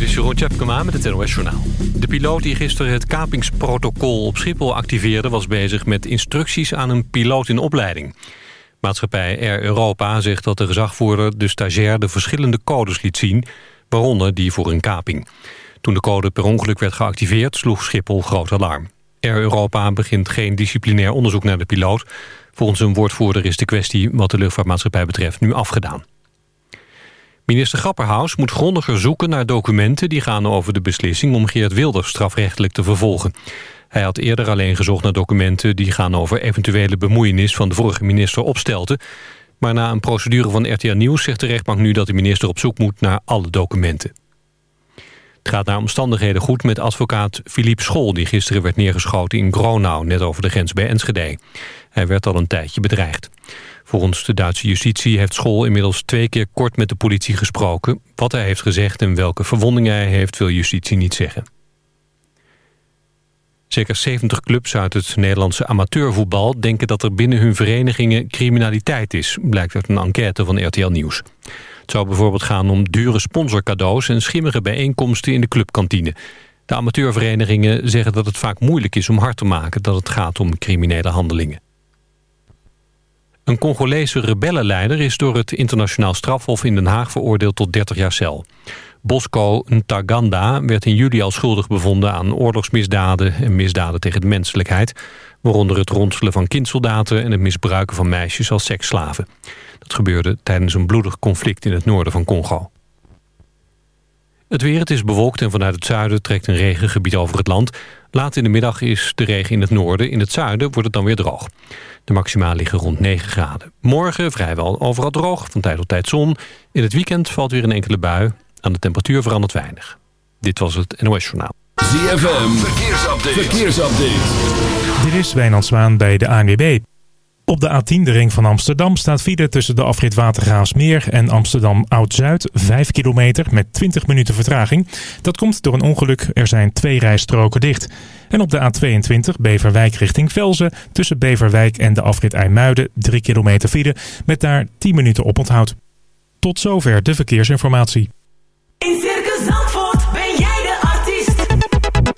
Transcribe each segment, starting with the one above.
Dit is Jeroen Tjepkema met het NOS Journaal. De piloot die gisteren het kapingsprotocol op Schiphol activeerde... was bezig met instructies aan een piloot in opleiding. Maatschappij Air Europa zegt dat de gezagvoerder de stagiair... de verschillende codes liet zien, waaronder die voor een kaping. Toen de code per ongeluk werd geactiveerd, sloeg Schiphol groot alarm. Air Europa begint geen disciplinair onderzoek naar de piloot. Volgens een woordvoerder is de kwestie wat de luchtvaartmaatschappij betreft nu afgedaan. Minister Grapperhaus moet grondiger zoeken naar documenten... die gaan over de beslissing om Geert Wilders strafrechtelijk te vervolgen. Hij had eerder alleen gezocht naar documenten... die gaan over eventuele bemoeienis van de vorige minister Opstelten. Maar na een procedure van RTL Nieuws zegt de rechtbank nu... dat de minister op zoek moet naar alle documenten. Het gaat naar omstandigheden goed met advocaat Philippe School... die gisteren werd neergeschoten in Gronau, net over de grens bij Enschede. Hij werd al een tijdje bedreigd. Volgens de Duitse justitie heeft School inmiddels twee keer kort met de politie gesproken. Wat hij heeft gezegd en welke verwondingen hij heeft wil justitie niet zeggen. Zeker 70 clubs uit het Nederlandse amateurvoetbal denken dat er binnen hun verenigingen criminaliteit is, blijkt uit een enquête van RTL Nieuws. Het zou bijvoorbeeld gaan om dure sponsorcadeaus en schimmige bijeenkomsten in de clubkantine. De amateurverenigingen zeggen dat het vaak moeilijk is om hard te maken dat het gaat om criminele handelingen. Een Congolese rebellenleider is door het internationaal strafhof in Den Haag veroordeeld tot 30 jaar cel. Bosco Ntaganda werd in juli al schuldig bevonden aan oorlogsmisdaden en misdaden tegen de menselijkheid, waaronder het ronselen van kindsoldaten en het misbruiken van meisjes als seksslaven. Dat gebeurde tijdens een bloedig conflict in het noorden van Congo. Het weer, het is bewolkt en vanuit het zuiden trekt een regengebied over het land. Laat in de middag is de regen in het noorden. In het zuiden wordt het dan weer droog. De maxima liggen rond 9 graden. Morgen vrijwel overal droog, van tijd tot tijd zon. In het weekend valt weer een enkele bui. Aan de temperatuur verandert weinig. Dit was het NOS Journaal. ZFM, verkeersupdate. verkeersupdate. Dit is Wijnand Zwaan bij de ANWB. Op de A10, de ring van Amsterdam, staat file tussen de afrit Watergraafsmeer en Amsterdam Oud-Zuid. 5 kilometer met 20 minuten vertraging. Dat komt door een ongeluk. Er zijn twee rijstroken dicht. En op de A22 Beverwijk richting Velzen tussen Beverwijk en de afrit IJmuiden 3 kilometer file met daar 10 minuten oponthoud. Tot zover de verkeersinformatie. In Circus Zandvoort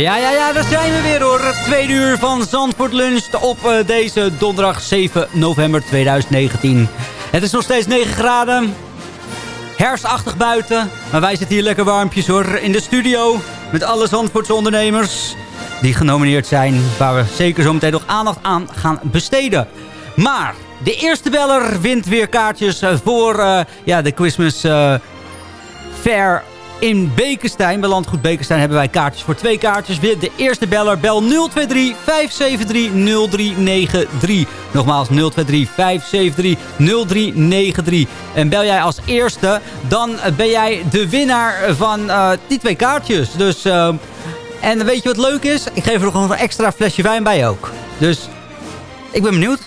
Ja, ja, ja, daar zijn we weer hoor. Tweede uur van Zandvoort Lunch op eh, deze donderdag 7 november 2019. Het is nog steeds 9 graden. Herfstachtig buiten. Maar wij zitten hier lekker warmpjes hoor. In de studio met alle Zandvoortse ondernemers die genomineerd zijn. Waar we zeker zo meteen nog aandacht aan gaan besteden. Maar de eerste beller wint weer kaartjes voor eh, ja, de Christmas eh, Fair in Bekenstein. Bij Landgoed Bekenstein hebben wij kaartjes voor twee kaartjes. Weer de eerste beller, bel 023 573 0393. Nogmaals 023 573 0393. En bel jij als eerste, dan ben jij de winnaar van eh, die twee kaartjes. Dus, eh, en weet je wat leuk is? Ik geef er nog een extra flesje wijn bij ook. Dus ik ben benieuwd.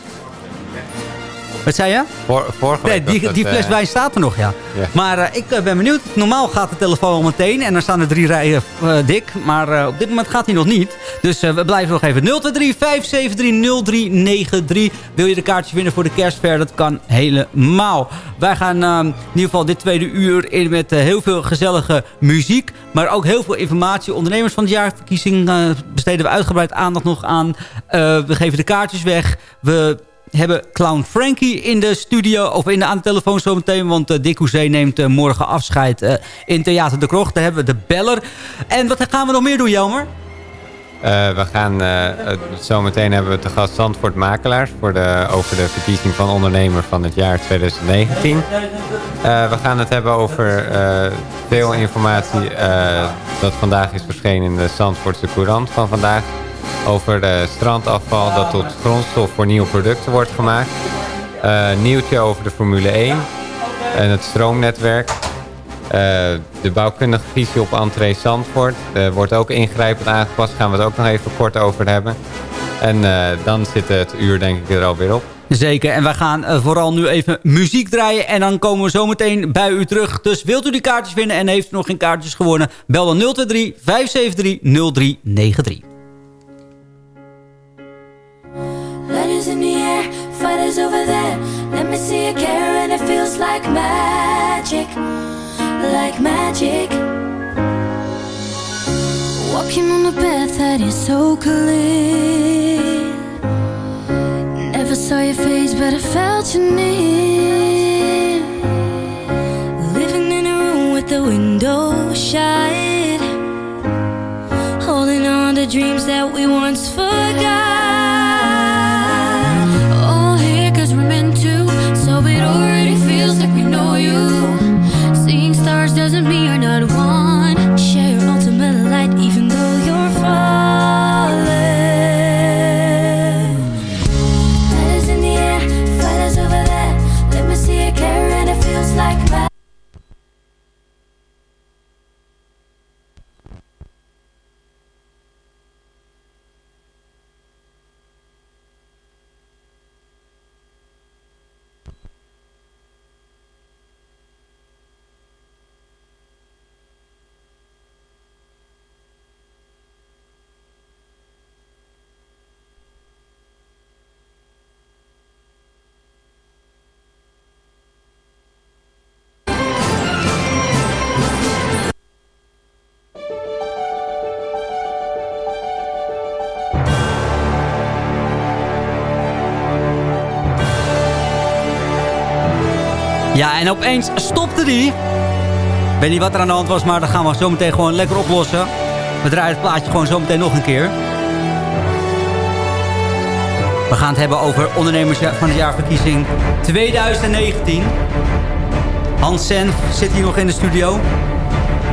Wat zei je? Voor, vorige Nee, die, die fles eh, wijn staat er nog, ja. Maar eh, ik eh, ben benieuwd. Normaal gaat de telefoon al meteen. En dan staan er drie rijen dik. Maar op dit moment gaat hij nog niet. Dus we blijven nog even. 023 573 0393. Wil je de kaartjes winnen voor de kerstver? Dat kan helemaal. Wij gaan in ieder geval dit tweede uur in met heel veel gezellige muziek. Maar ook heel veel informatie. Ondernemers van de jaarverkiezing besteden we uitgebreid aandacht nog aan. We geven de kaartjes weg. We hebben Clown Frankie in de studio, of in de, aan de telefoon zometeen. Want uh, Dick Hoezee neemt eh, morgen afscheid eh, in Theater de Krocht. Daar hebben we de beller. En wat gaan we nog meer doen, Jelmer? eh, we gaan, eh, eh, zometeen hebben we te gast Zandvoort Makelaars voor de, over de verkiezing van ondernemer van het jaar 2019. Eh, we gaan het hebben over eh, veel informatie eh, dat vandaag is verschenen in de Zandvoortse Courant van vandaag. Over de strandafval dat tot grondstof voor nieuwe producten wordt gemaakt. Eh, nieuwtje over de Formule 1 en het stroomnetwerk. Eh, de bouwkundige visie op entree Zandvoort eh, wordt ook ingrijpend aangepast. Gaan we het ook nog even kort over hebben. En eh, dan zit het uur denk ik er alweer op. Zeker, en wij gaan eh, vooral nu even muziek draaien. En dan komen we zometeen bij u terug. Dus wilt u die kaartjes winnen en heeft nog geen kaartjes gewonnen... bel dan 023 573 0393. Fighters over there. Let me see you care, and it feels like magic, like magic. Walking on a path that is so clear. Never saw your face, but I felt you near. Living in a room with the window shut. Holding on to dreams that we once forgot. Ja, en opeens stopte die. Ik weet niet wat er aan de hand was, maar dat gaan we zo meteen gewoon lekker oplossen. We draaien het plaatje gewoon zo meteen nog een keer. We gaan het hebben over ondernemers van de jaarverkiezing 2019. Hans Senf zit hier nog in de studio.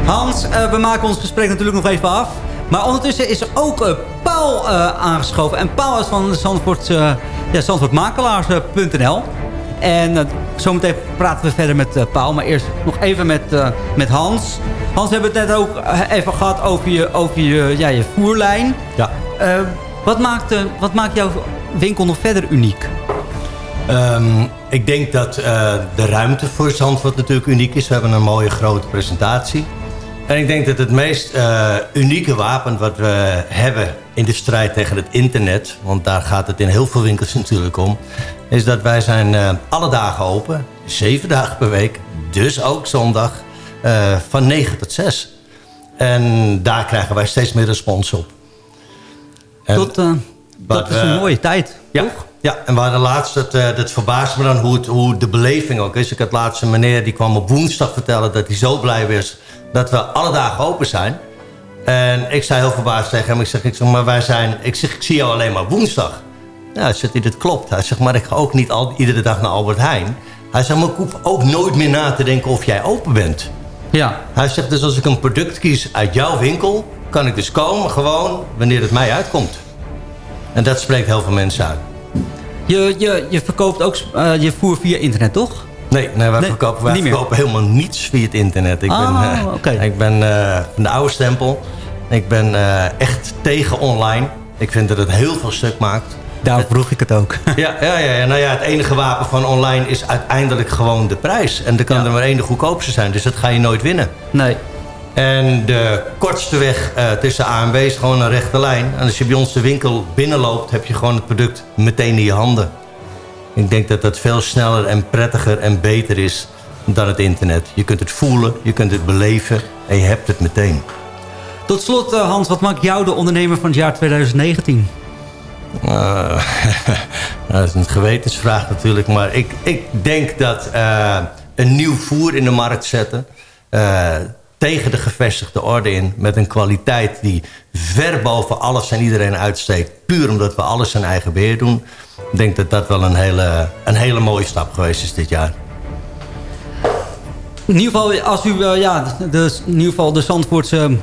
Hans, eh, we maken ons gesprek natuurlijk nog even af. Maar ondertussen is er ook eh, Paul eh, aangeschoven. En Paul is van Zandvoort, ja, zandvoortmakelaars.nl. En zometeen praten we verder met eh, Paul. Maar eerst nog even met, eh, met Hans. Hans, we hebben het net ook eh, even gehad over je, over je, ja, je voerlijn. Ja. Wat, maakt, wat maakt jouw winkel nog verder uniek? Ehm, ik denk dat de ruimte voor Zandvoort natuurlijk uniek is. We hebben een mooie grote presentatie. En ik denk dat het meest unieke wapen wat we hebben in de strijd tegen het internet... want daar gaat het in heel veel winkels natuurlijk om... is dat wij zijn eh, alle dagen open, zeven dagen per week. Dus ook zondag eh, van 9 tot 6. En daar krijgen wij steeds meer respons op. En Tot, wat dat is een mooie tijd, ja, toch? Ja, en we hadden laatst, dat, dat verbaasde me dan hoe, het, hoe de beleving ook is. Ik had laatst een meneer die kwam op woensdag vertellen dat hij zo blij was dat we alle dagen open zijn. En ik zei heel verbaasd tegen hem, ik zeg, ik zeg maar wij zijn, ik zeg, ik zie jou alleen maar woensdag. Ja, hij zegt dat klopt. Hij zegt, maar ik ga ook niet al, iedere dag naar Albert Heijn. Hij zegt, maar ik hoef ook nooit meer na te denken of jij open bent. Ja. Hij zegt dus als ik een product kies uit jouw winkel... kan ik dus komen gewoon wanneer het mij uitkomt. En dat spreekt heel veel mensen uit. Je, je, je verkoopt ook eh, je voer via internet, toch? Nee, nee wij Nee, verkopen, wij verkopen helemaal niets via het internet. Ik Ah, ben, eh, oké. ik ben eh, van de oude stempel. Ik ben eh, echt tegen online. Ik vind dat het heel veel stuk maakt. Daar vroeg ik het ook. Ja, ja, ja. Nou ja, het enige wapen van online is uiteindelijk gewoon de prijs. En er kan er maar één de goedkoopste zijn. Dus dat ga je nooit winnen. Nee. En de kortste weg eh, tussen A en B is gewoon een rechte lijn. En als je bij ons de winkel binnenloopt, heb je gewoon het product meteen in je handen. Ik denk dat dat veel sneller en prettiger en beter is dan het internet. Je kunt het voelen, je kunt het beleven en je hebt het meteen. Tot slot, eh, Hans, wat maakt jou de ondernemer van het jaar 2019? Eh, dat is een gewetensvraag natuurlijk. Maar ik, ik denk dat eh, een nieuw voer in de markt zetten... tegen de gevestigde orde in... met een kwaliteit die ver boven alles en iedereen uitsteekt... puur omdat we alles in eigen beheer doen... ik denk dat dat wel een hele, een hele mooie stap geweest is dit jaar. In ieder geval, als u eh, ja, de, in ieder geval de Zandvoortse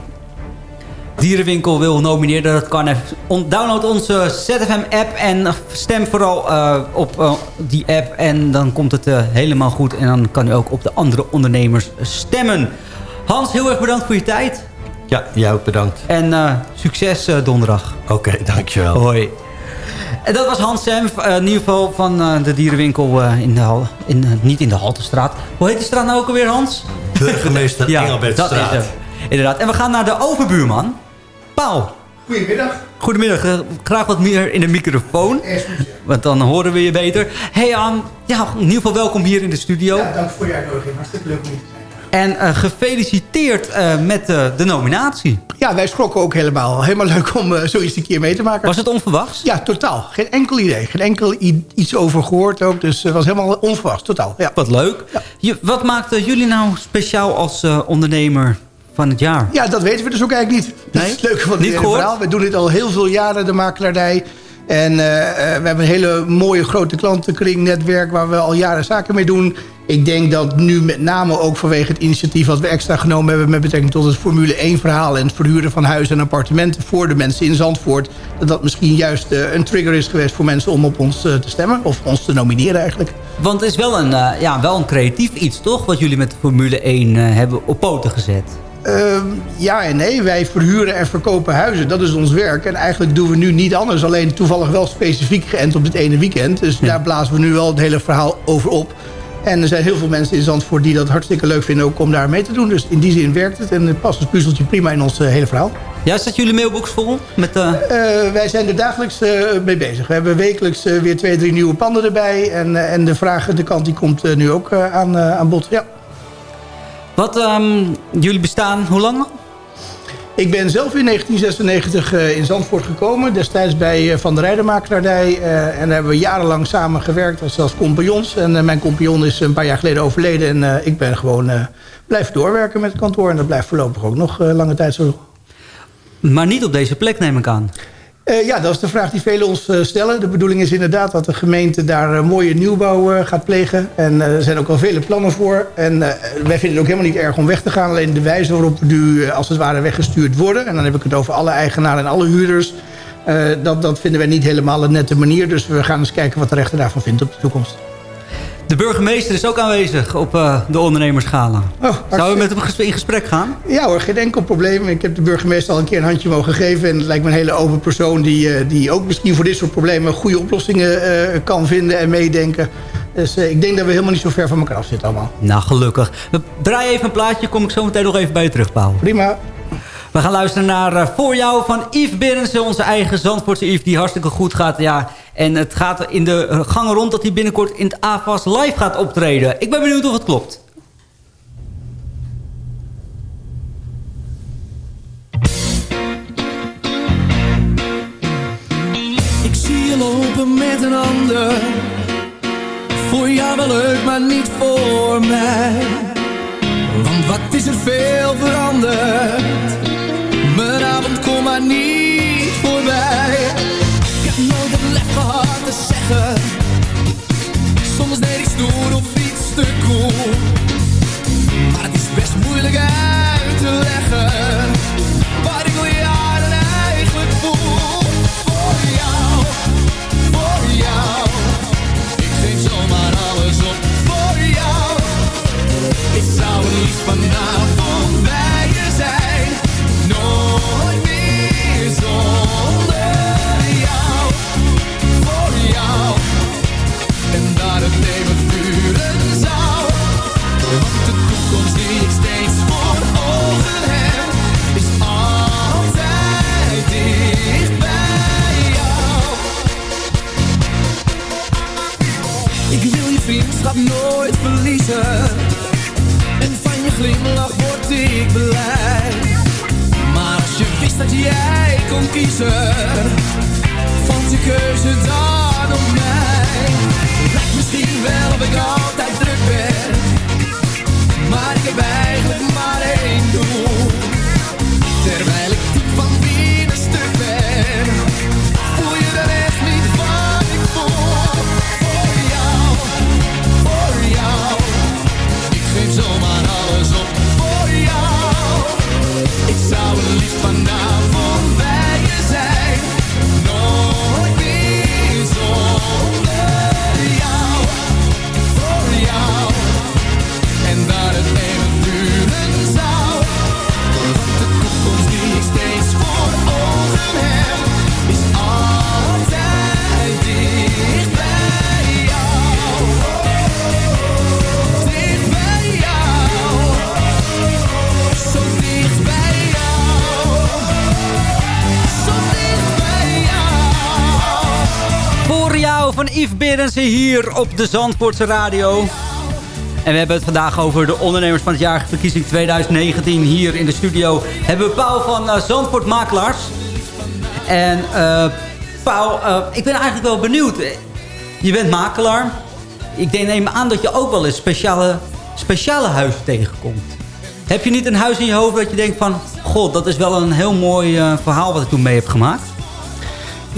dierenwinkel wil nomineren, dat kan even. Download onze ZFM-app en stem vooral eh, op eh, die app. En dan komt het helemaal goed. En dan kan u ook op de andere ondernemers stemmen. Hans, heel erg bedankt voor je tijd. Ja, jij ook bedankt. En succes donderdag. Oké, dankjewel. Hoi. En dat was Hans Senf, eh, in ieder geval van eh, de dierenwinkel eh, in de hal, in, niet in de Haltestraat. Hoe heet die straat nou ook alweer, Hans? Burgemeester dat is Engelbertstraat. hem. Inderdaad. En we gaan naar de overbuurman. Paul. Goedemiddag. Goedemiddag. Graag wat meer in de microfoon. Want dan horen we je beter. Hey, ehm, ja, in ieder geval welkom hier in de studio. Ja, dank voor je uitnodiging. Hartstikke leuk om hier te zijn. En eh, gefeliciteerd eh, met eh, de nominatie. Ja, wij schrokken ook helemaal. Helemaal leuk om zoiets een keer mee te maken. Was het onverwachts? Ja, totaal. Geen enkel idee. Geen enkel iets over gehoord ook. Dus het was helemaal onverwachts. Totaal. Ja. Wat leuk. Je, wat maakt jullie nou speciaal als ondernemer van het jaar? Ja, dat weten we dus ook eigenlijk niet. Dat is het leuke van het verhaal. We doen dit al heel veel jaren, de makelaardij. En eh, eh, we hebben een hele mooie grote klantenkring, netwerk... waar we al jaren zaken mee doen. Ik denk dat nu met name ook vanwege het initiatief... wat we extra genomen hebben met betrekking tot het Formule 1 verhaal... en het verhuren van huizen en appartementen voor de mensen in Zandvoort... dat dat misschien juist eh, een trigger is geweest voor mensen om op ons te stemmen. Of ons te nomineren eigenlijk. Want het is wel een, ja, wel een creatief iets, toch? Wat jullie met de Formule 1 eh, hebben op poten gezet. Ehm, ja en nee. Wij verhuren en verkopen huizen. Dat is ons werk. En eigenlijk doen we nu niet anders. Alleen toevallig wel specifiek geënt op dit ene weekend. Dus daar blazen we nu wel het hele verhaal over op. En er zijn heel veel mensen in Zandvoort die dat hartstikke leuk vinden... ook om daar mee te doen. Dus in die zin werkt het. En het past het puzzeltje prima in ons eh, hele verhaal. Ja, staat jullie mailbox vol? Met, eh, Eh, wij zijn er dagelijks mee bezig. We hebben wekelijks weer twee, drie nieuwe panden erbij. En, en de vragende kant die komt nu ook aan, aan bod. Ja. Wat, ehm, jullie bestaan hoe lang al? Ik ben zelf in 1996 eh, in Zandvoort gekomen. Destijds bij eh, Van der Rijdenmakelaardij. eh en daar hebben we jarenlang samen gewerkt als, als compagnons. En mijn compagnon is een paar jaar geleden overleden. En ik ben gewoon blijven doorwerken met het kantoor. En dat blijft voorlopig ook nog lange tijd zo. Maar niet op deze plek, neem ik aan. Eh, ja, dat is de vraag die velen ons eh, stellen. De bedoeling is inderdaad dat de gemeente daar eh, mooie nieuwbouw gaat plegen. En er zijn ook al vele plannen voor. En wij vinden het ook helemaal niet erg om weg te gaan. Alleen de wijze waarop we nu als het ware weggestuurd worden... en dan heb ik het over alle eigenaren en alle huurders... dat, dat vinden wij niet helemaal een nette manier. Dus we gaan eens kijken wat de rechter daarvan vindt op de toekomst. De burgemeester is ook aanwezig op eh, de ondernemerschala. Zou u met hem in gesprek gaan? Ja hoor, geen enkel probleem. Ik heb de burgemeester al een keer een handje mogen geven. En het lijkt me een hele open persoon die, eh, die ook misschien voor dit soort problemen goede oplossingen eh, kan vinden en meedenken. Dus ik denk dat we helemaal niet zo ver van elkaar af zitten allemaal. Nou, gelukkig. We draaien even een plaatje, kom ik zo meteen nog even bij je terug, Paul. Prima. We gaan luisteren naar Voor jou van Yves Berendsen, onze eigen Zandvoortse Yves, die hartstikke goed gaat. Ja, en het gaat in de gangen rond dat hij binnenkort in het AFAS live gaat optreden. Ik ben benieuwd of het klopt. Ik zie je lopen met een ander. Voor jou wel leuk, maar niet voor mij. Want wat is er veel veranderd? Mijn avond komt maar niet voorbij. anders deed ik stoer of iets te cool. Maar het is best moeilijk uit te leggen Hier op de Zandvoortse Radio. En we hebben het vandaag over de ondernemers van het jaar verkiezing 2019. Hier in de studio hebben we Paul van eh, Zandvoort Makelaars. En eh Paul, eh, ik ben eigenlijk wel benieuwd. Je bent makelaar. Ik neem aan dat je ook wel eens speciale, speciale huizen tegenkomt. Heb je niet een huis in je hoofd dat je denkt van... God, dat is wel een heel mooi verhaal wat ik toen mee heb gemaakt?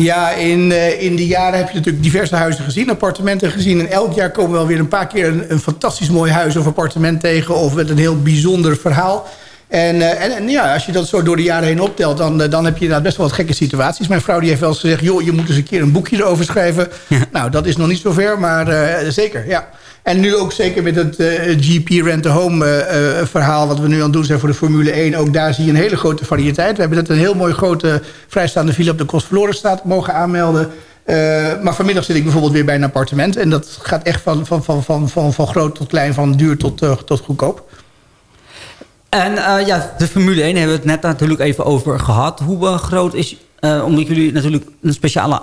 Ja, in, eh, in die jaren heb je natuurlijk diverse huizen gezien, appartementen gezien. En elk jaar komen we wel weer een paar keer een, een fantastisch mooi huis of appartement tegen. Of met een heel bijzonder verhaal. En, eh, en, en ja, als je dat zo door de jaren heen optelt, dan, eh, dan heb je inderdaad best wel wat gekke situaties. Mijn vrouw die heeft wel eens gezegd, joh, je moet eens een keer een boekje erover schrijven. Nou, dat is nog niet zover, maar eh, zeker, ja. En nu ook zeker met het GP Rent-A-Home eh, eh, verhaal... wat we nu aan het doen zijn voor de Formule 1. Ook daar zie je een hele grote variëteit. We hebben net een heel mooi grote vrijstaande villa op de Kostverlorenstraat mogen aanmelden. Maar vanmiddag zit ik bijvoorbeeld weer bij een appartement. En dat gaat echt van, van, van, van, van, van groot tot klein, van duur tot, tot goedkoop. En eh, ja, de Formule 1 hebben we het net natuurlijk even over gehad. Hoe eh, groot is, eh, omdat jullie natuurlijk een speciale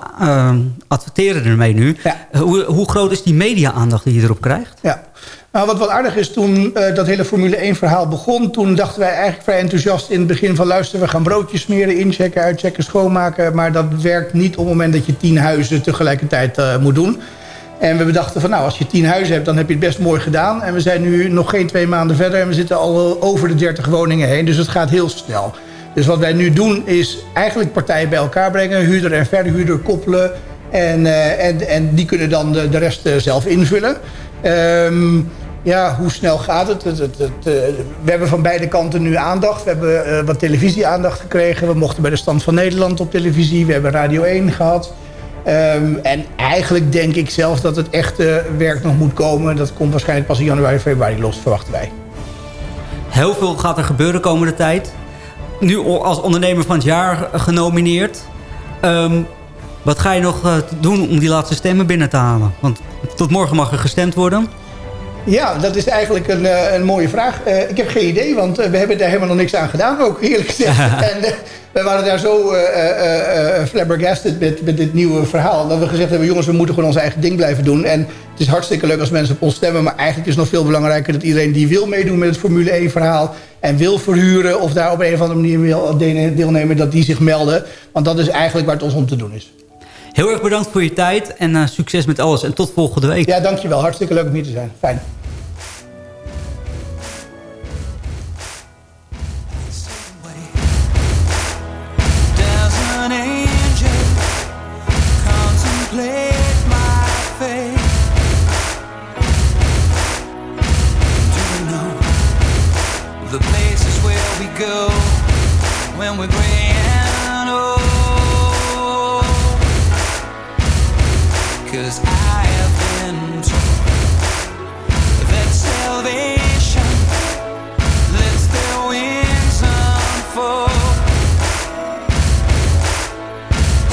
adverteren ermee nu. Hoe, hoe groot is die media-aandacht die je erop krijgt? Ja. Nou, wat wel aardig is, toen dat hele Formule 1 verhaal begon... toen dachten wij eigenlijk vrij enthousiast in het begin van... luister, we gaan broodjes smeren, inchecken, uitchecken, schoonmaken... maar dat werkt niet op het moment dat je tien huizen tegelijkertijd moet doen. En we bedachten van, nou, als je tien huizen hebt... dan heb je het best mooi gedaan. En we zijn nu nog geen twee maanden verder... en we zitten al over de 30 woningen heen. Dus het gaat heel snel. Dus wat wij nu doen is eigenlijk partijen bij elkaar brengen... huurder en verhuurder koppelen... En, eh, en, en die kunnen dan de, de rest eh, zelf invullen. Ehm, ja, hoe snel gaat het? Eh, we hebben van beide kanten nu aandacht. We hebben eh, wat televisieaandacht gekregen. We mochten bij de Stand van Nederland op televisie. We hebben Radio 1 gehad. Ehm, en eigenlijk denk ik zelf dat het echte werk nog moet komen. Dat komt waarschijnlijk pas in januari, februari los, verwachten wij. Heel veel gaat er gebeuren de komende tijd. Nu als ondernemer van het jaar genomineerd. Ehm, wat ga je nog eh, doen om die laatste stemmen binnen te halen? Want tot morgen mag er gestemd worden. Ja, dat is eigenlijk een, eh, een mooie vraag. Eh, ik heb geen idee, want eh, we hebben daar helemaal nog niks aan gedaan, ook eerlijk gezegd. en we waren daar zo flabbergasted met, met dit nieuwe verhaal... dat we gezegd hebben, jongens, we moeten gewoon ons eigen ding blijven doen. En het is hartstikke leuk als mensen op ons stemmen... maar eigenlijk is het nog veel belangrijker dat iedereen die wil meedoen met het Formule 1 verhaal... en wil verhuren of daar op een of andere manier wil deelnemen... dat die zich melden. Want dat is eigenlijk waar het ons om te doen is. Heel erg bedankt voor je tijd en eh, succes met alles. En tot volgende week. Ja, dankjewel. Hartstikke leuk om hier te zijn. Fijn. Cause I have been told that salvation lets wings unfold.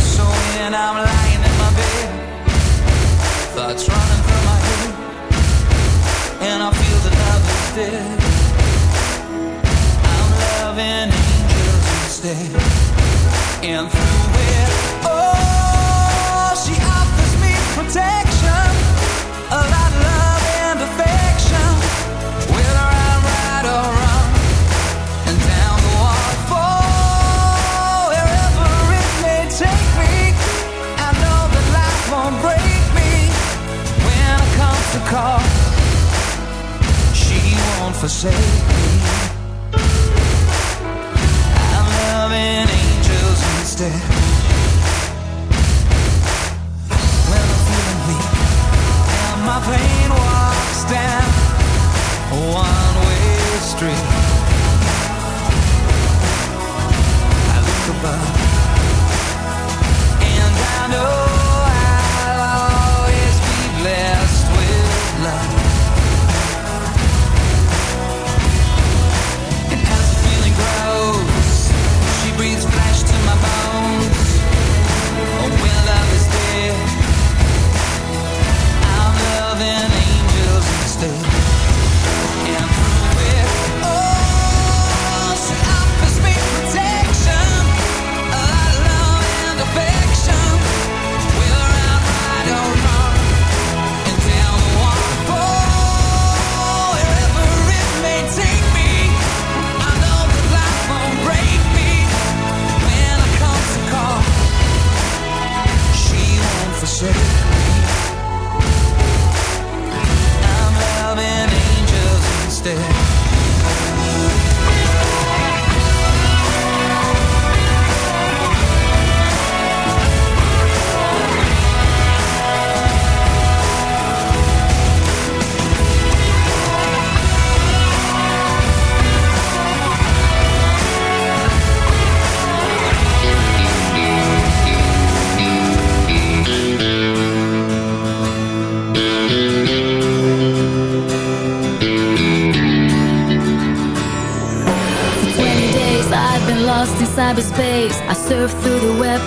So when I'm lying in my bed, thoughts running through my head, and I feel love is dead. I'm loving angels instead, and through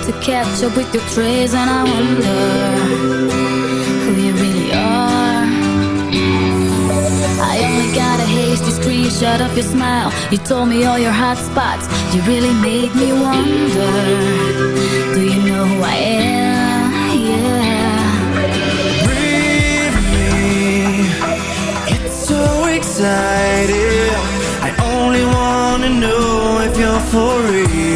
to catch up with your trace, and I wonder who you really are. I only got a hasty screenshot of your smile. You told me all your hot spots. You really made me wonder. Do you know who I am? Yeah. Breathe me. It's so exciting. I only wanna know if you're for real.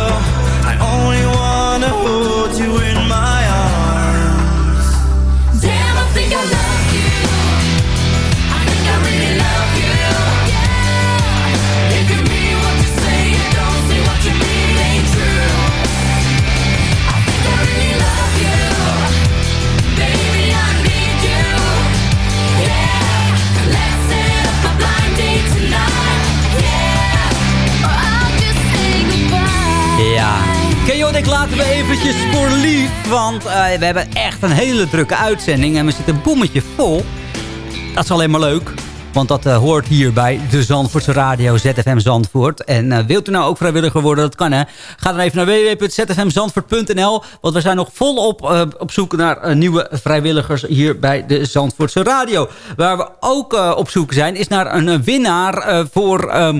Chaotic laten we eventjes voor lief. Want eh, we hebben echt een hele drukke uitzending. En we zitten een bommetje vol. Dat is alleen maar leuk. Want dat eh, hoort hier bij de Zandvoortse Radio ZFM Zandvoort. En eh, wilt u nou ook vrijwilliger worden? Dat kan hè. Ga dan even naar www.zfmzandvoort.nl. Want we zijn nog volop op zoek naar nieuwe vrijwilligers hier bij de Zandvoortse Radio. Waar we ook op zoek zijn is naar een winnaar voor... ehm,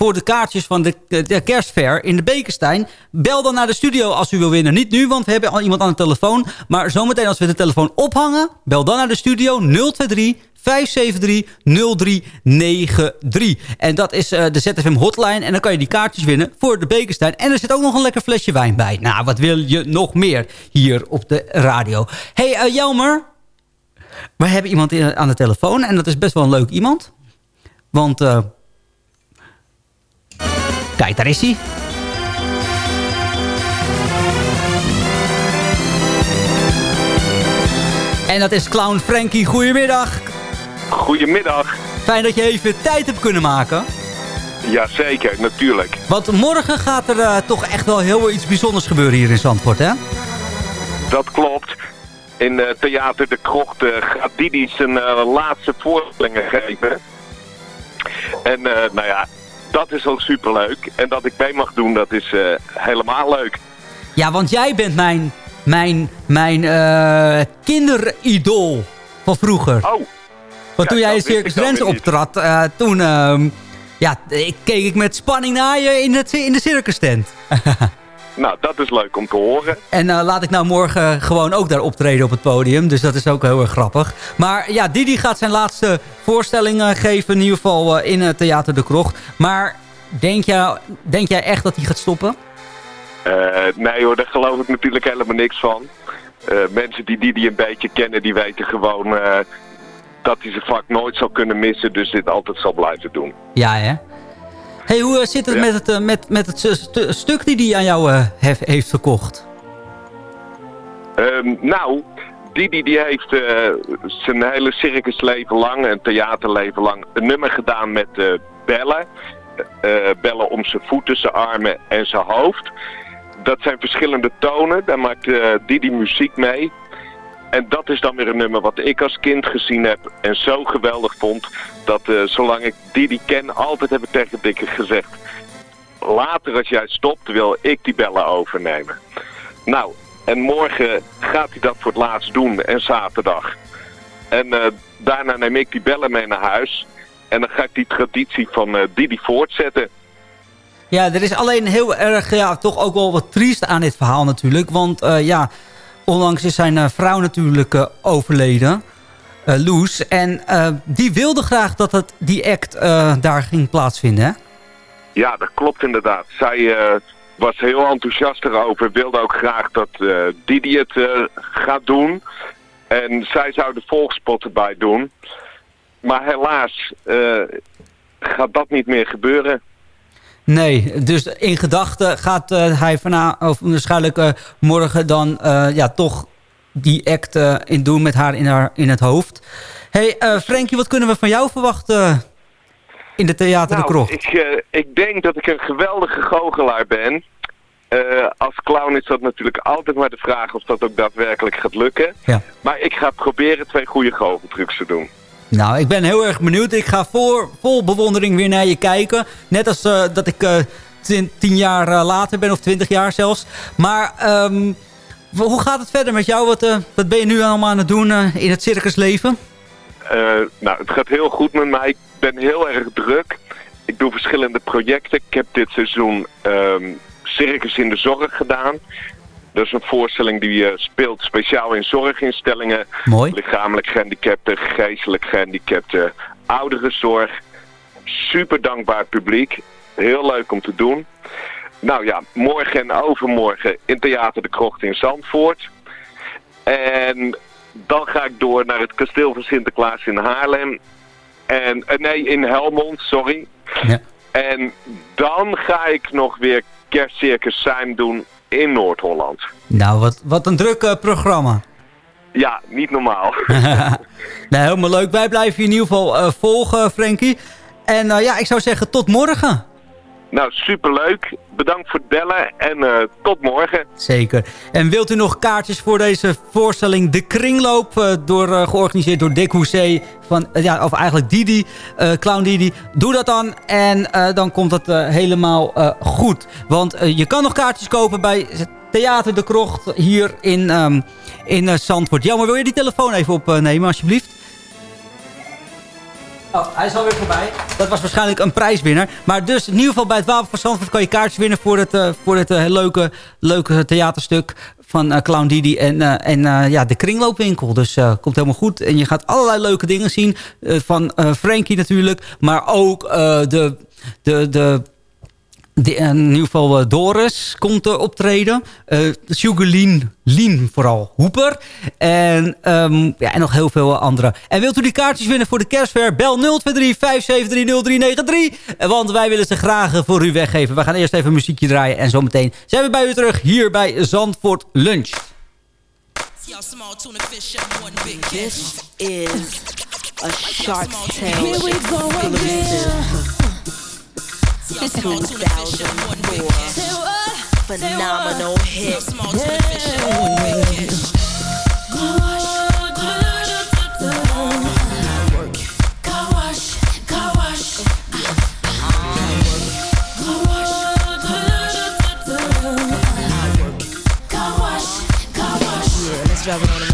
voor de kaartjes van de, de kerstfair in de Bekenstein. Bel dan naar de studio als u wil winnen. Niet nu, want we hebben al iemand aan de telefoon. Maar zometeen als we de telefoon ophangen... bel dan naar de studio 023 573 0393. En dat is eh, de ZFM hotline. En dan kan je die kaartjes winnen voor de Bekenstein. En er zit ook nog een lekker flesje wijn bij. Nou, wat wil je nog meer hier op de radio? hey, eh, Jelmer. We hebben iemand aan de telefoon. En dat is best wel een leuk iemand. Want... eh, Kijk, daar is hij. En dat is Clown Frankie. Goedemiddag. Goedemiddag. Fijn dat je even tijd hebt kunnen maken. Jazeker, natuurlijk. Want morgen gaat er eh, toch echt wel heel iets bijzonders gebeuren hier in Zandvoort, hè? Dat klopt. In eh, Theater de Krocht eh, gaat Didi zijn laatste voorstellingen geven. En nou ja, dat is al superleuk. En dat ik mee mag doen, dat is eh, helemaal leuk. Ja, want jij bent mijn, mijn, mijn eh kinderidool van vroeger. Oh. Want toen Ja, jij in Circus Rens optrad, eh, toen ehm, ja, ik, keek ik met spanning naar je in, het, in de circus tent. Nou, dat is leuk om te horen. En eh, laat ik nou morgen gewoon ook daar optreden op het podium. Dus dat is ook heel erg grappig. Maar ja, Didi gaat zijn laatste voorstelling eh, geven. In ieder geval eh, in het Theater de Krocht. Maar denk, jij, denk jij echt dat hij gaat stoppen? Nee hoor, daar geloof ik natuurlijk helemaal niks van. Mensen die Didi een beetje kennen, die weten gewoon dat hij zijn vak nooit zal kunnen missen. Dus dit altijd zal blijven doen. Ja, hè? Hey, hoe eh, zit het Ja. met het, eh, met, met het stu- stu- stuk die hij aan jou eh, hef- heeft verkocht? Ehm, nou, Didi die heeft zijn hele circusleven lang, en theaterleven lang, een nummer gedaan met bellen. Bellen om zijn voeten, zijn armen en zijn hoofd. Dat zijn verschillende tonen, daar maakt eh, Didi muziek mee. En dat is dan weer een nummer wat ik als kind gezien heb en zo geweldig vond... dat eh, zolang ik Didi ken, altijd heb ik tegen Dikke gezegd... later als jij stopt, wil ik die bellen overnemen. Nou, en morgen gaat hij dat voor het laatst doen en zaterdag. En eh, daarna neem ik die bellen mee naar huis. En dan ga ik die traditie van eh, Didi voortzetten. Ja, er is alleen heel erg, ja, toch ook wel wat triest aan dit verhaal natuurlijk. Want ja, onlangs is zijn eh, vrouw natuurlijk eh, overleden, eh, Loes. En die wilde graag dat het, die act daar ging plaatsvinden, hè? Ja, dat klopt inderdaad. Zij was heel enthousiast erover. Wilde ook graag dat eh, Didi het gaat doen. En zij zou de volgspot erbij doen. Maar helaas gaat dat niet meer gebeuren. Nee, dus in gedachten gaat eh, hij vanavond, of waarschijnlijk eh, morgen dan eh, ja, toch die act in doen met haar in, haar in het hoofd. hey, Frankie, wat kunnen we van jou verwachten in de Theater de Nou, Krocht? ik, ik denk dat ik een geweldige goochelaar ben. Als clown is dat natuurlijk altijd maar de vraag of dat ook daadwerkelijk gaat lukken. Ja. Maar ik ga proberen twee goede goocheltrucs te doen. Nou, ik ben heel erg benieuwd. Ik ga voor, vol bewondering weer naar je kijken. Net als eh, dat ik eh, tien, jaar eh, later ben, of twintig jaar zelfs. Maar ehm, hoe gaat het verder met jou? Wat, wat ben je nu allemaal aan het doen in het circusleven? Nou, het gaat heel goed met mij. Ik ben heel erg druk. Ik doe verschillende projecten. Ik heb dit seizoen ehm, Circus in de Zorg gedaan. Dat is een voorstelling die eh, speelt speciaal in zorginstellingen. Mooi. Lichamelijk gehandicapten, geestelijk gehandicapten, ouderenzorg. Super dankbaar publiek. Heel leuk om te doen. Nou ja, morgen en overmorgen in Theater de Krocht in Zandvoort. En dan ga ik door naar het kasteel van Sinterklaas in Haarlem. En, eh, nee, in Helmond, sorry. Ja. En dan ga ik nog weer kerstcircus Seim doen in Noord-Holland. Nou, wat, wat een druk eh, programma. Ja, niet normaal. nou, helemaal leuk. Wij blijven je in ieder geval eh, volgen, Frankie. En eh, ja, ik zou zeggen tot morgen. Nou, superleuk. Bedankt voor het bellen en eh, tot morgen. Zeker. En wilt u nog kaartjes voor deze voorstelling De Kringloop... eh, door, eh, georganiseerd door Dick Hoezee, van, ja, of eigenlijk Didi, Clown Didi. Doe dat dan en dan komt het helemaal goed. Want je kan nog kaartjes kopen bij Theater De Krocht hier in, ehm, in Zandvoort. Jammer, wil je die telefoon even opnemen alsjeblieft? Oh, hij is alweer voorbij. Dat was waarschijnlijk een prijswinnaar. Maar dus in ieder geval bij het Wapen van Zandvoort kan je kaartjes winnen voor het, eh, voor het eh, leuke, leuke theaterstuk van eh, Clown Didi en, en ja, de kringloopwinkel. Dus komt helemaal goed. En je gaat allerlei leuke dingen zien van Frankie natuurlijk. Maar ook de, de, de de, in ieder geval eh, Doris komt er optreden. Uh, Sugarlien, Lien vooral, Hoeper. En, ehm, ja, en nog heel veel andere. En wilt u die kaartjes winnen voor de kerstver? Bel 023 573 0393. Want wij willen ze graag eh, voor u weggeven. We gaan eerst even muziekje draaien. En zometeen zijn we bij u terug hier bij Zandvoort Lunch. This is a Shark Tank Here we go again. 2004. Phenomenal hit. Yeah. driving on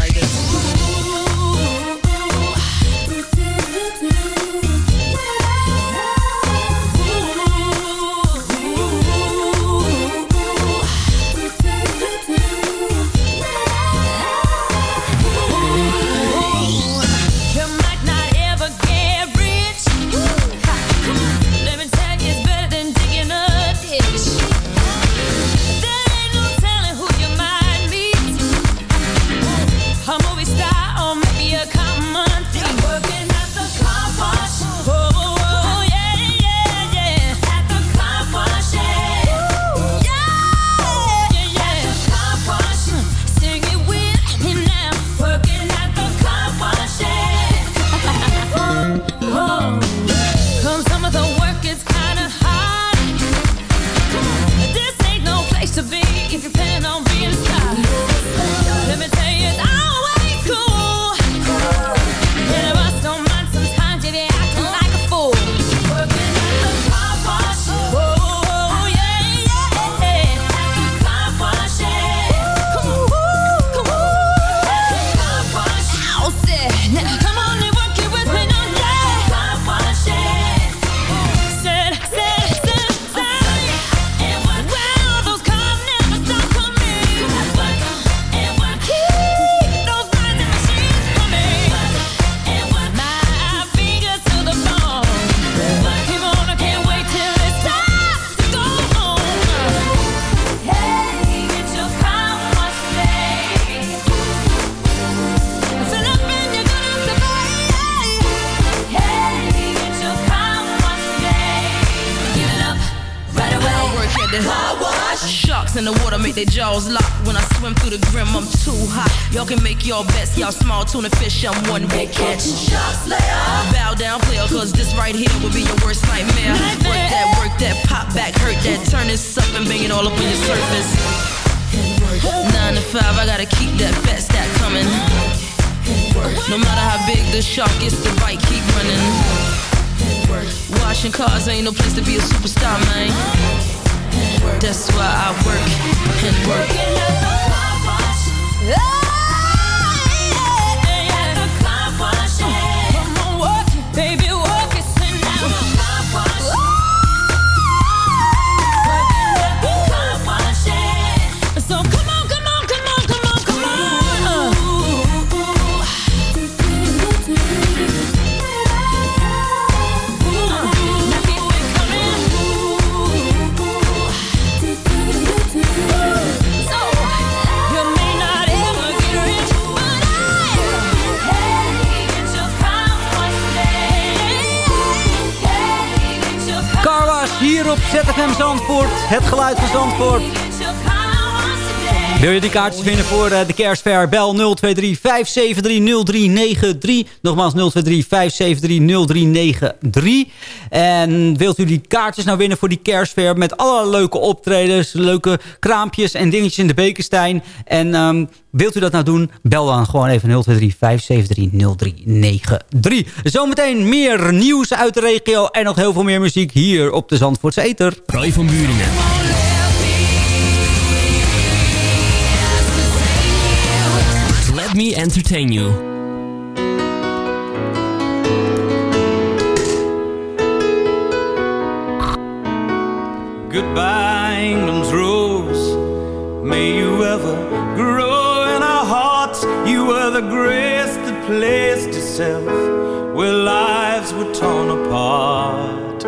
tuna fish, I'm one big catch. Sharks layer. Bow down, player, cause this right here will be your worst nightmare. Work that, work that, pop back, hurt that. Turn this up and bang it all up on your surface. Nine to five, I gotta keep that fat stack coming. No matter how big the shark is, the bite keep running. Washing cars ain't no place to be a superstar, man. That's why I work and work. ZFM Zandvoort. Het geluid van Zandvoort. Wil je die kaartjes winnen voor eh, de kerstfair? Bel 023 573 0393. Nogmaals 023 573 0393. En wilt u die kaartjes nou winnen voor die kerstfair... met alle leuke optredens, leuke kraampjes en dingetjes in de Bekenstein. En ehm, wilt u dat nou doen? Bel dan gewoon even 023 573 0393. Zometeen meer nieuws uit de regio en nog heel veel meer muziek hier op de Zandvoortse Eter. Roy van Buringen. Me entertain you. Goodbye, England's rose. May you ever grow in our hearts. You were the grace that placed itself where lives were torn apart.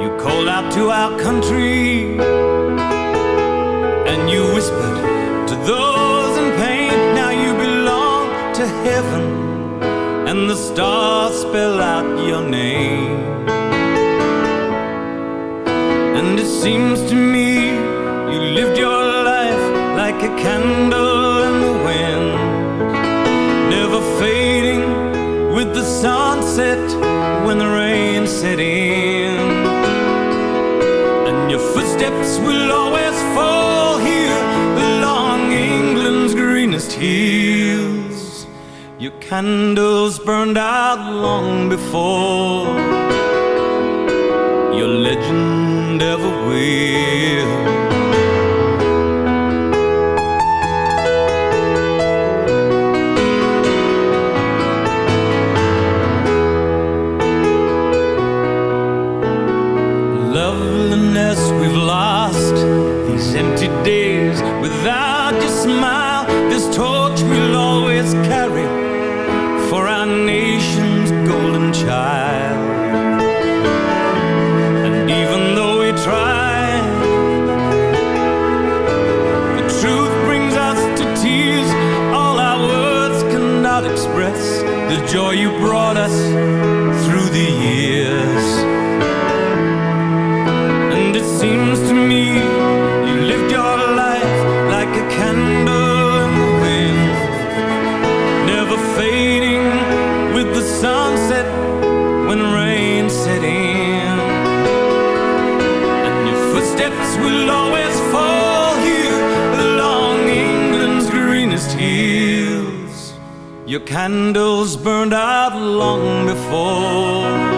You called out to our country when the stars spell out your name. And it seems to me you lived your life like a candle in the wind, never fading with the sunset when the rain set in. Candles burned out long before your legend ever will. loveliness we've lost these empty days without your smile this torch we'll always carry joy you brought us through the years Your candles burned out long before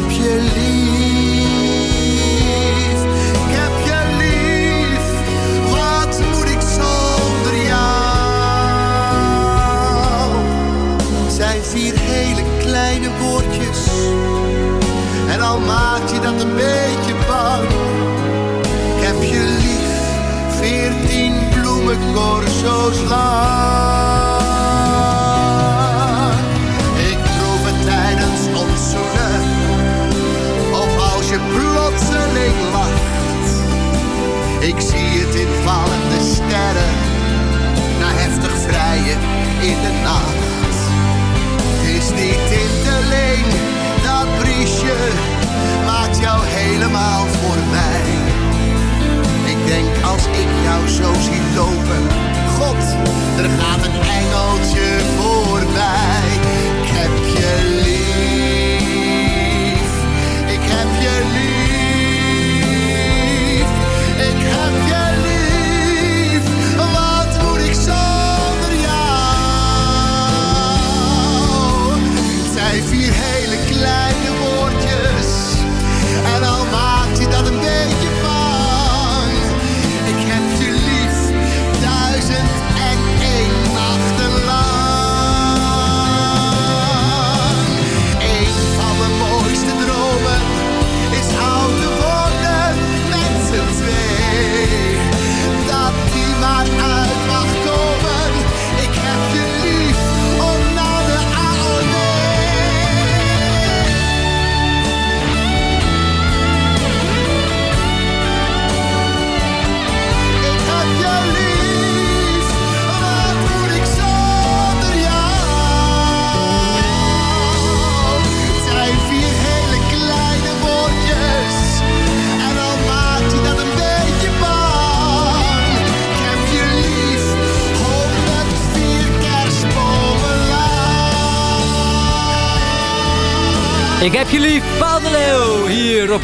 heb je lief. Ik heb je lief. Wat moet ik zonder jou? Zijn vier hele kleine woordjes. En al maak je dat een beetje bang. Ik heb je lief. Veertien bloemencorso's lang. Ik zie het in vallende sterren. Na heftig vrijen in de nacht. Is niet in te leen, dat briesje maakt jou helemaal voor mij. Ik denk als ik jou zo zie lopen, God, er gaat een engeltje voorbij. Heb je lief,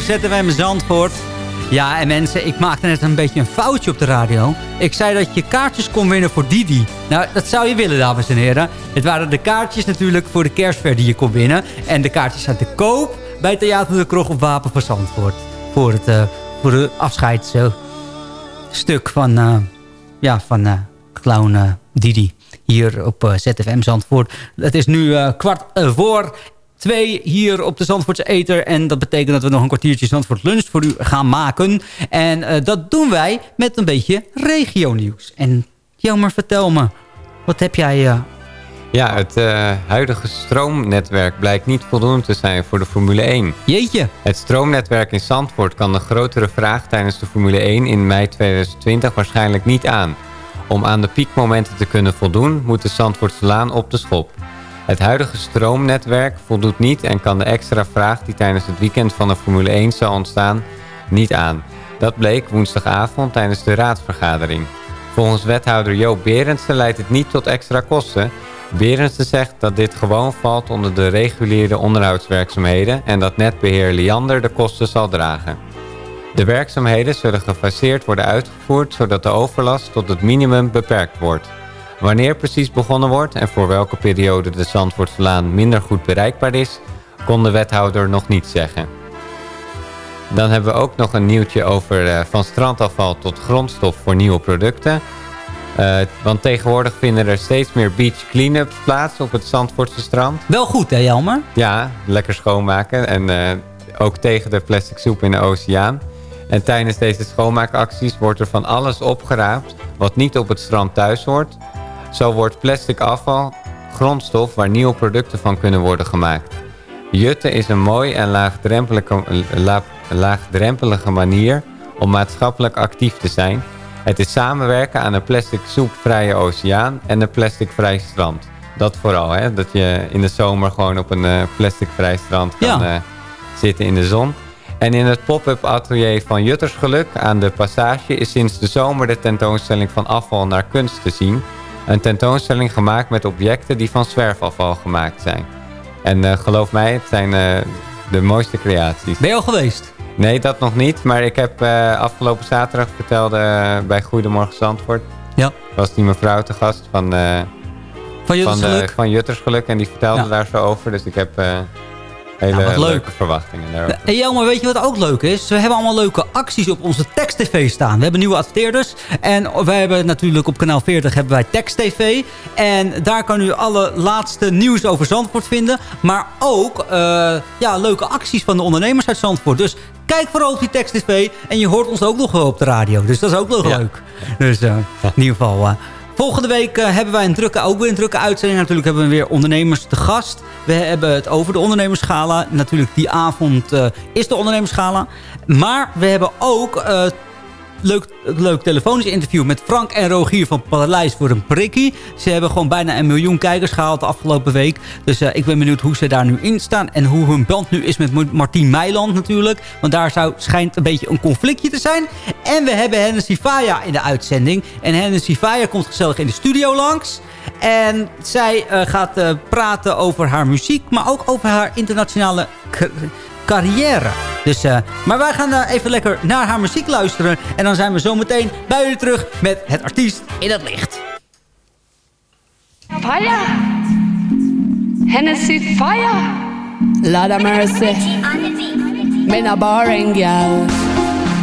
ZFM Zandvoort. Ja, en mensen, ik maakte net een beetje een foutje op de radio. Ik zei dat je kaartjes kon winnen voor Didi. Nou, dat zou je willen, dames en heren. Het waren de kaartjes natuurlijk voor de kerstver die je kon winnen. En de kaartjes zijn te koop bij Theater de Krog op Wapen van Zandvoort. Voor het, eh, voor het afscheidsstuk van, eh, ja, van eh, clown eh, Didi. Hier op eh, ZFM Zandvoort. Het is nu eh, kwart eh, voor twee hier op de Zandvoortse Eter. En dat betekent dat we nog een kwartiertje Zandvoort Lunch voor u gaan maken. En eh, dat doen wij met een beetje regionieuws. En Jelmer, vertel me. Wat heb jij... eh, Ja, het eh, huidige stroomnetwerk blijkt niet voldoende te zijn voor de Formule 1. Jeetje. Het stroomnetwerk in Zandvoort kan de grotere vraag tijdens de Formule 1 in mei 2020 waarschijnlijk niet aan. Om aan de piekmomenten te kunnen voldoen, moet de Zandvoortselaan op de schop. Het huidige stroomnetwerk voldoet niet en kan de extra vraag die tijdens het weekend van de Formule 1 zal ontstaan niet aan. Dat bleek woensdagavond tijdens de raadsvergadering. Volgens wethouder Joop Berendsen leidt het niet tot extra kosten. Berendsen zegt dat dit gewoon valt onder de reguliere onderhoudswerkzaamheden en dat netbeheer Liander de kosten zal dragen. De werkzaamheden zullen gefaseerd worden uitgevoerd zodat de overlast tot het minimum beperkt wordt. Wanneer precies begonnen wordt en voor welke periode de Zandvoortslaan minder goed bereikbaar is, kon de wethouder nog niet zeggen. Dan hebben we ook nog een nieuwtje over eh, van strandafval tot grondstof voor nieuwe producten. Eh, want tegenwoordig vinden er steeds meer beach clean-ups plaats op het Zandvoortse strand. Wel goed, hè Jelmer? Ja, lekker schoonmaken. En eh, ook tegen de plastic soep in de oceaan. En tijdens deze schoonmaakacties wordt er van alles opgeraapt wat niet op het strand thuis hoort. Zo wordt plastic afval grondstof waar nieuwe producten van kunnen worden gemaakt. Jutten is een mooi en laagdrempelige, la- laagdrempelige manier om maatschappelijk actief te zijn. Het is samenwerken aan een plastic soepvrije oceaan en een plasticvrij strand. Dat vooral, hè? dat je in de zomer gewoon op een eh, plasticvrij strand kan Ja. eh, zitten in de zon. En in het pop-up atelier van Juttersgeluk aan de Passage... is sinds de zomer de tentoonstelling van afval naar kunst te zien. Een tentoonstelling gemaakt met objecten die van zwerfafval gemaakt zijn. En eh, geloof mij, het zijn eh, de mooiste creaties. Ben je al geweest? Nee, dat nog niet. Maar ik heb eh, afgelopen zaterdag verteld eh, bij Goedemorgen Zandvoort. Ja. Was die mevrouw te gast van, Van Juttersgeluk? van Juttersgeluk. En die vertelde Ja. daar zo over. Dus ik heb hele Nou, wat leuk. leuke verwachtingen daarover. En Jelmer, weet je wat ook leuk is? We hebben allemaal leuke acties op onze tekst-tv staan. We hebben nieuwe adverteerders. En wij hebben natuurlijk op kanaal 40 hebben wij tekst-tv. En daar kan u alle laatste nieuws over Zandvoort vinden. Maar ook eh, ja, leuke acties van de ondernemers uit Zandvoort. Dus kijk vooral op die tekst-tv. En je hoort ons ook nog wel op de radio. Dus dat is ook nog leuk. Dus eh, in ieder geval... eh, Volgende week eh, hebben wij een drukke, ook weer een drukke uitzending. Natuurlijk hebben we weer ondernemers te gast. We hebben het over de ondernemerschala. Natuurlijk die avond eh, is de ondernemerschala. Maar we hebben ook eh, leuk, leuk telefonisch interview met Frank en Rogier van Paleis voor een prikkie. Ze hebben gewoon bijna een miljoen kijkers gehaald de afgelopen week. Dus eh, ik ben benieuwd hoe ze daar nu in staan. En hoe hun band nu is met Martien Meiland natuurlijk. Want daar zou, schijnt een beetje een conflictje te zijn. En we hebben Hennessy Faya in de uitzending. En Hennessy Faya komt gezellig in de studio langs. En zij eh, gaat eh, praten over haar muziek. Maar ook over haar internationale carrière. Dus, eh, maar wij gaan daar even lekker naar haar muziek luisteren. En dan zijn we zo meteen bij jullie terug met het artiest in het licht. Fire! Hennessy fire! Of mercy. Me not boring, girl.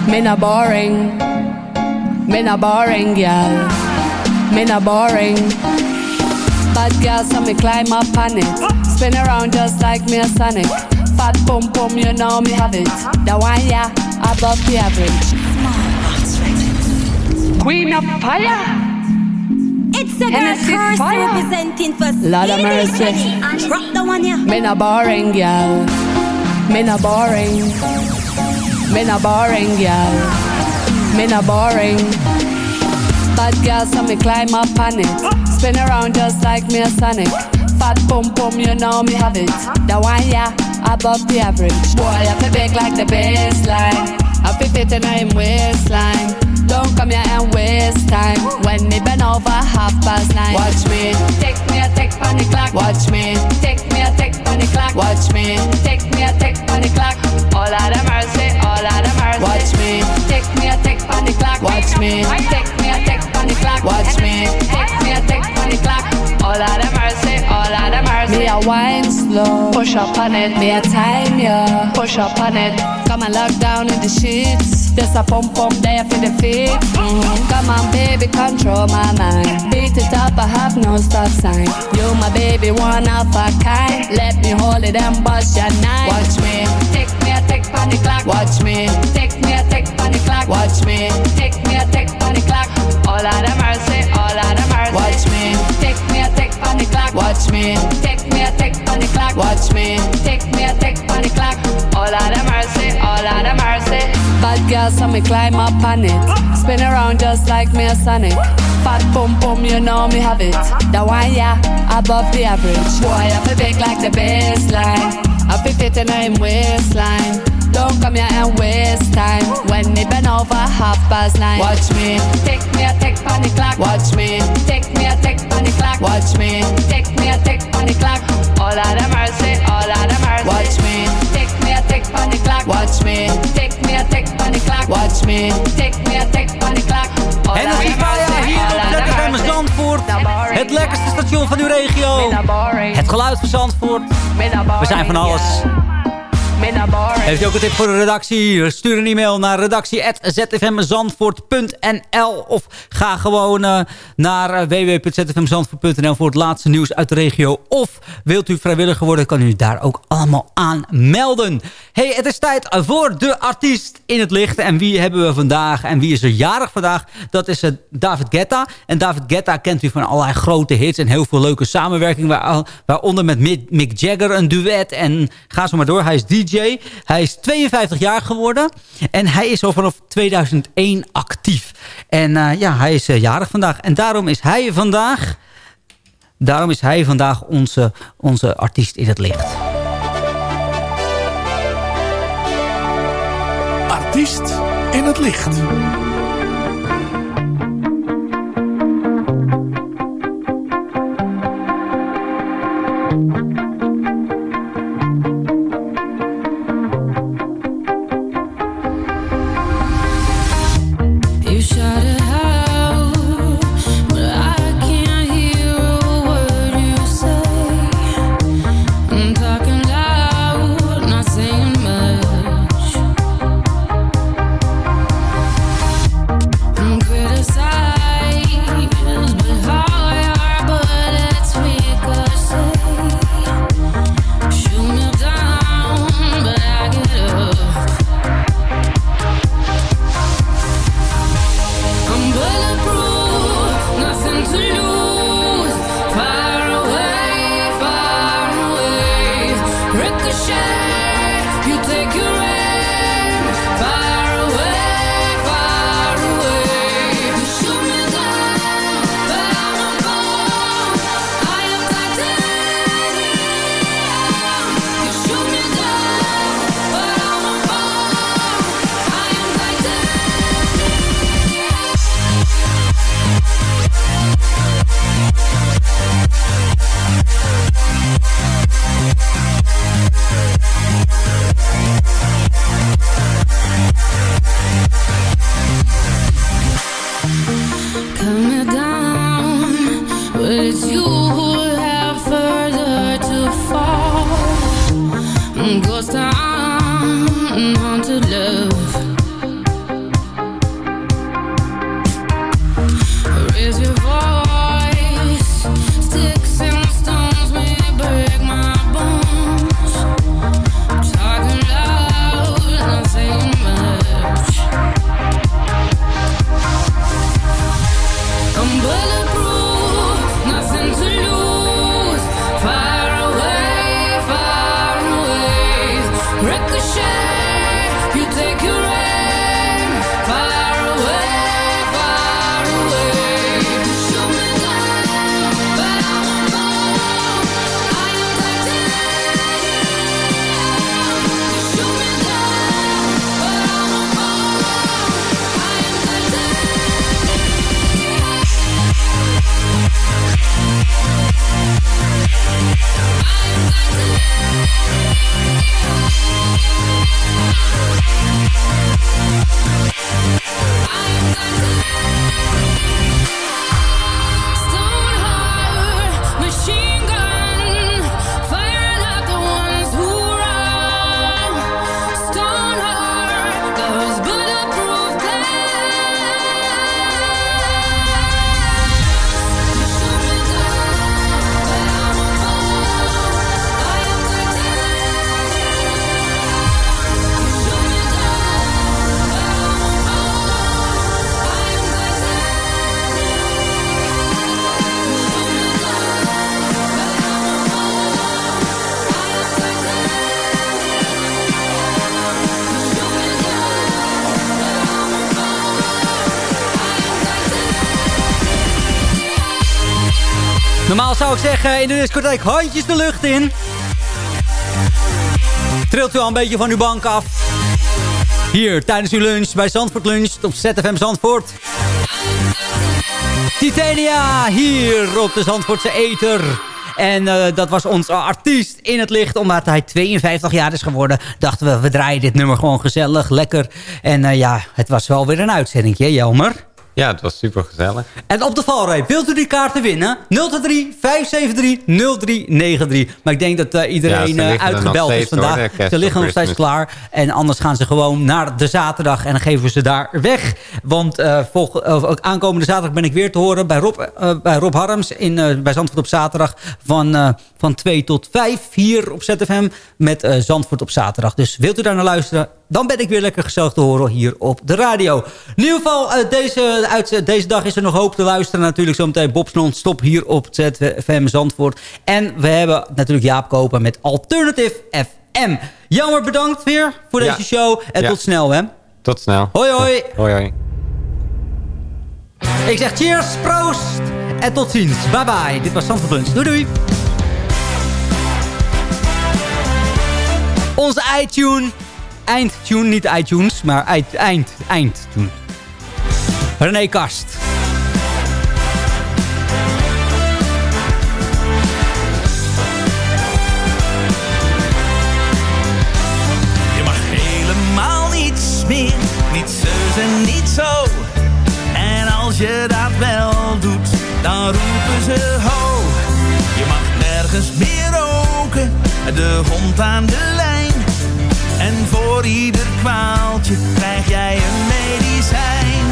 Me not boring. Me not boring, girl. Me not boring. Bad girl, so me climb up on it. Spin around just like me a Sonic. Fat pum pum, you know me have it. The one, yeah, above the average. Queen of fire. It's a girl Hennessy curse fire. representing for Lord of Lady mercy. Jenny. Drop the one yeah. Me not boring, girl. Me not boring. Me not boring, girl. Me not boring. Bad girl, so me climb up on it. Spin around just like me a Sonic. Fat pum pum, you know me have it. The one, yeah, above the average. Boy, I feel big like the baseline. I feel fit in him waistline. Don't come here and waste time. When me bend over half past nine. Watch me, take me a take on the clock. Watch me, take me a take on the clock. Watch me, take me a take on the clock. All out of mercy, all out of mercy. Watch me, take me a take on the clock. Watch me, take me a take on the clock. Watch me, take me a take on the clock. All out of mercy, all out of mercy. Me a wine push up on it. Me a time yeah, push up on it. Come and lock down in the sheets. There's a pump pump there for the feet. Mhm. Come on, baby, control my mind. Beat it up, I have no stop sign. You my baby, one of a kind. Let me hold it and bust your nine. Watch me, take me a take on the clock. Watch me, take me a take on the clock. Watch me, take me a take on the clock. All out of mercy, all out of mercy. Watch me, on the clock. Watch me, take me a take on the clock. Watch me, take me a take on the clock. All out of mercy, all out of mercy. Bad girls, so me climb up on it. Spin around just like me a Sonic. Fat pum pum, you know me have it. The one, yeah, above the average. Boy, I feel big like the baseline. I feel fit in him waistline. Don't come here and waste time. When me bend over half past nine. Watch me, take me a take on the clock. Watch me, take me a take on the clock. Watch me, take me a take on the clock. All out of mercy, all out of mercy. Watch me, take me a take on the clock. Watch me, take me a take on the clock. Watch me, take me a take on the clock. Hennessy of Faya mercy, hier op ZFM mercy. Zandvoort. Het lekkerste station van uw regio. Het geluid van Zandvoort. We zijn van alles. Heeft u ook een tip voor de redactie? Stuur een e-mail naar redactie.zfmzandvoort.nl Of ga gewoon eh, naar eh, www.zfmzandvoort.nl voor het laatste nieuws uit de regio. Of wilt u vrijwilliger worden, kan u daar ook allemaal aan melden. hey, het is tijd voor de artiest in het licht. En wie hebben we vandaag? En wie is er jarig vandaag? Dat is eh, David Guetta. En David Guetta kent u van allerlei grote hits en heel veel leuke samenwerking. Waar, waaronder met Mick Jagger een duet. En ga zo maar door. Hij is DJ. Hij is 52 jaar geworden. En hij is al vanaf 2001 actief. En eh, ja, hij is eh, jarig vandaag. En daarom is hij vandaag Daarom is hij vandaag onze, onze artiest in het licht. Artiest in het licht. Zeggen in de discotheek handjes de lucht in. Trilt u al een beetje van uw bank af. Hier tijdens uw lunch bij Zandvoort Lunch op ZFM Zandvoort. Titania hier op de Zandvoortse Eter. En eh, dat was ons artiest in het licht. Omdat hij 52 jaar is geworden. Dachten we, we draaien dit nummer gewoon gezellig, lekker. En eh, ja, het was wel weer een uitzending, Jelmer? Ja, het was super gezellig. En op de valreep, wilt u die kaarten winnen? 023 573 0393. Maar ik denk dat eh, iedereen eh, uitgebeld is hoor, vandaag. ze liggen nog steeds klaar. En anders gaan ze gewoon naar de zaterdag. En dan geven we ze daar weg. Want volg, ook aankomende zaterdag ben ik weer te horen bij Rob, bij Rob Harms. In, bij Zandvoort op zaterdag. Van, van 2 tot 5 hier op ZFM. Met eh, Zandvoort op zaterdag. Dus wilt u daar naar luisteren? Dan ben ik weer lekker gezellig te horen hier op de radio. In ieder geval, eh, deze, uit deze dag is er nog hoop te luisteren. Natuurlijk zometeen Bob's Non-Stop hier op ZFM Zandvoort. En we hebben natuurlijk Jaap Koper met Alternative FM. Jammer, bedankt weer voor Ja. deze show. En Ja. tot snel, hè. Tot snel. Hoi, hoi. Hoi, hoi. Ik zeg cheers, proost. En tot ziens. Bye bye. Dit was Zandvoort Lunch. Doei doei. Onze iTunes. Eindtune, niet iTunes, maar eind, eind, eindtune. René Kast. Je mag helemaal niets meer, niet zus en niet zo. En als je dat wel doet, dan roepen ze ho. Je mag nergens meer roken, de hond aan de lijn. Voor ieder kwaaltje krijg jij een medicijn.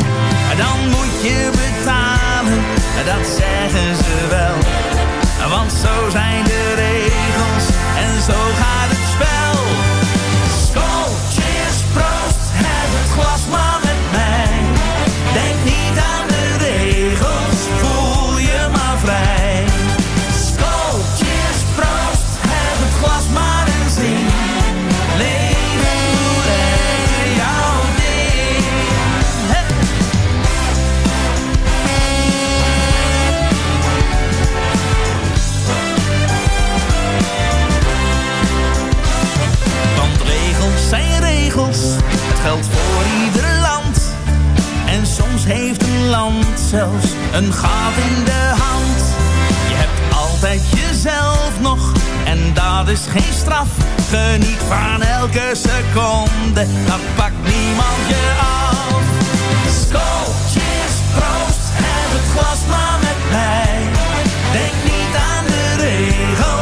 Dan moet je betalen, dat zeggen ze wel. Want zo zijn de regels en zo gaat het spel. Land zelfs een gat in de hand. Je hebt altijd jezelf nog, en dat is geen straf. Geniet van elke seconde, dat pakt niemand je af. Skål, cheers, proost, heb het glas maar met mij. Denk niet aan de regels,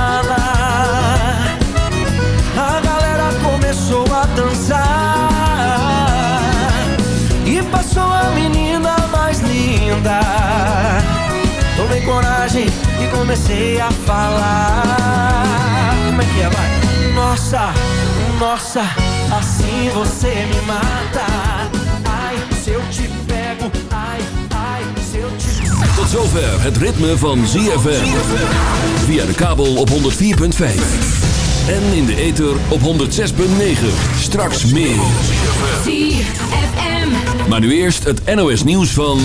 Coragem e comecei a falar Como é que é, vai? Nossa, nossa, assim você me mata Ai, se eu te pego, ai, ai, se eu te Tot zover het ritme van ZFM. Via de kabel op 104.5. En in de ether op 106.9. Straks meer. Maar nu eerst het NOS nieuws van...